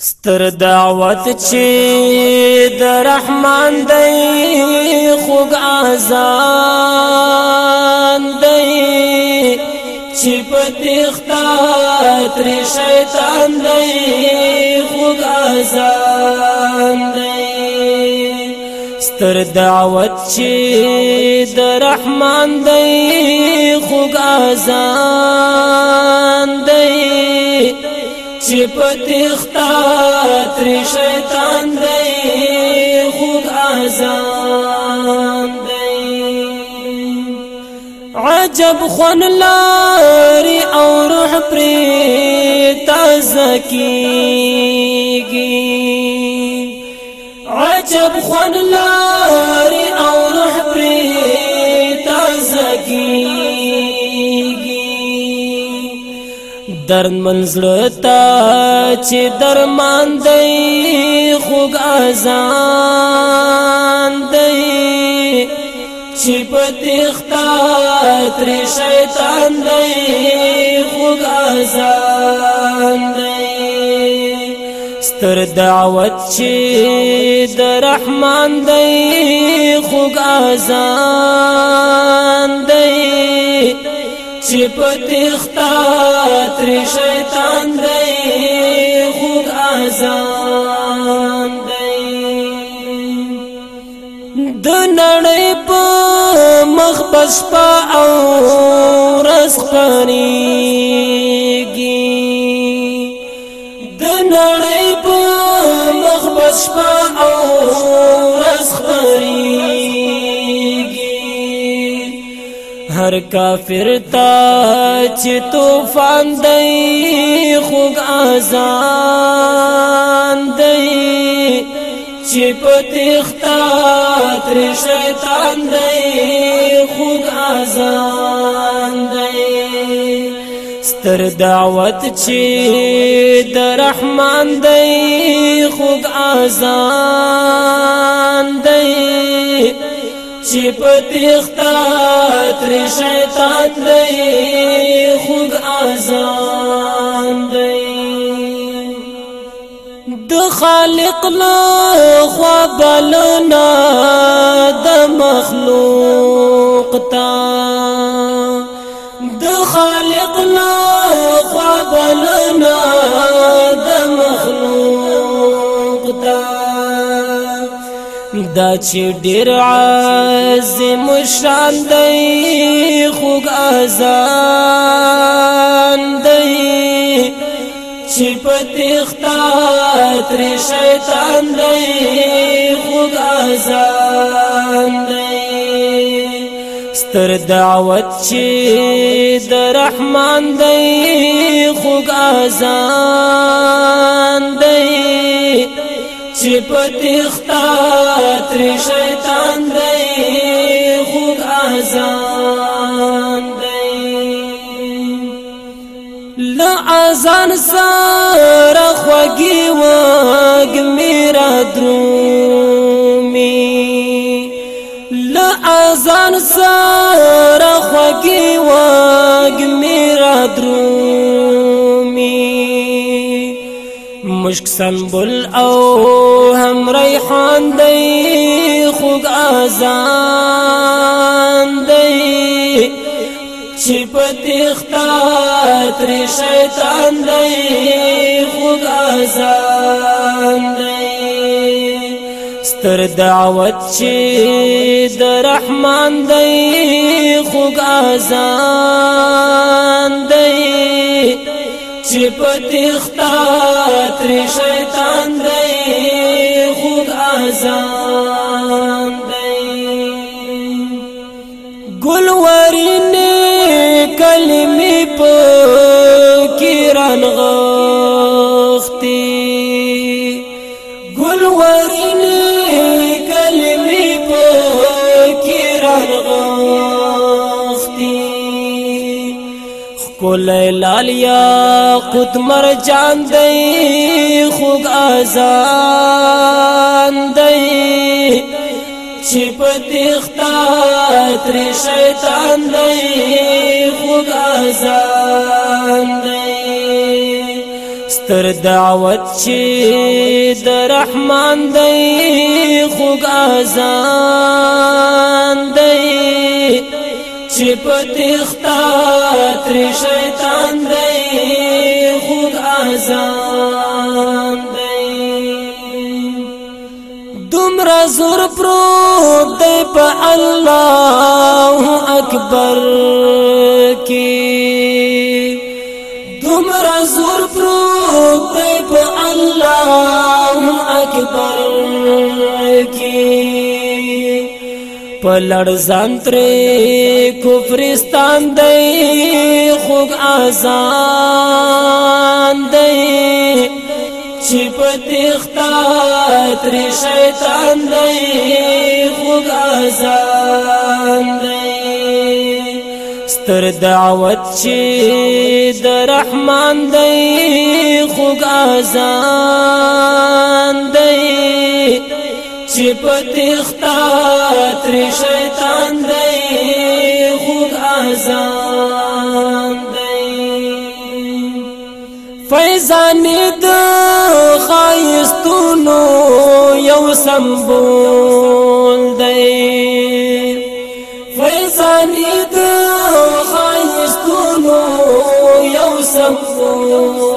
ستر دعوت چې د رحمان دی خوږ اذان دی چې په تختا تر شیطان دی خوږ اذان دی ستر دعوت چې د رحمان دی خوږ اذان دی چې پتختا تر شیطان دی خود اذان دی عجب خون لاري او روح پر تازه کیږي عجب خون لاري درن منزلتا چې درمان دی خوګ اذان دی چې پتیختا تر شیطان دی خوګ اذان دی ستر دعوت چې د رحمان دی خوګ اذان دی چې پتیختا تر شیطان دی خود آزان دی د نړۍ په مخ بس په او رزق پانی هر کافر تا چې طوفان دی خوګ اذان دی چې پتیختا تر شیطان دی خوګ اذان دی ستر دعوت چې د رحمان دی خوګ اذان دی چې پتیختا تر شیطان دی خود آزان دی د خالق له خوا دا چې ډېر عظیم شان دی خوږ اذان دی چې په تختا تر شیطان دی خوږ اذان دی ستر دعوت چې د رحمان دی خوږ اذان چې پتیختا تر شیطان دی خود اذان دی لا اذان سره مشک سنبل او هم ریحان دی خوږ اذان دی چې په تختا تر شیطان دی خوږ اذان دی ستر دعوت چې د رحمان دی خوږ اذان چې په تختا تر شیطان د کولی لالیا قد مرجان دی خوگ آزان دی چی پا دیختا تری شیطان دی خوگ آزان دی ستر دعوت چی در رحمان دی خوگ آزان دی چې پتختا تر شیطان دی خود اذان دی دومره زور پروت دی په الله اکبر پلړ زانترې کفرستان دی خوګ آزان دی چې په تختا تر شیطان دی خوګ آزان دی ستر دعوت چې د رحمان دی خوګ آزان دی چې پتختات ری شیطان دی خود احزان دی فیضان د خایستونو یو سمبول دی فیضان د خایستونو یو سمبول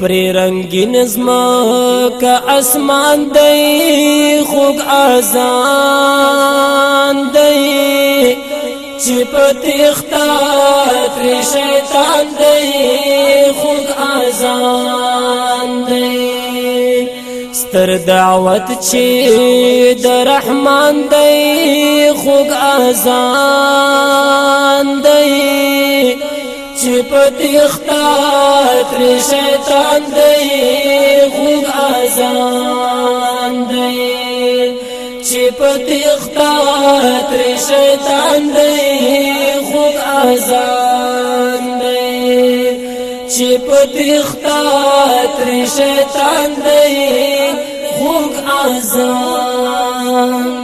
پر رنگین زما کا اسمان دی خوګ اذان دی چې پته اختات شیطان دی خوګ اذان دی ستر دعوت چې د رحمان دی خوګ اذان دی چې پتی اختار تر شیطان دی خوب آزان دی چې پتی اختار تر شیطان دی خوب آزان دی چې پتی اختار تر شیطان دی خوب آزان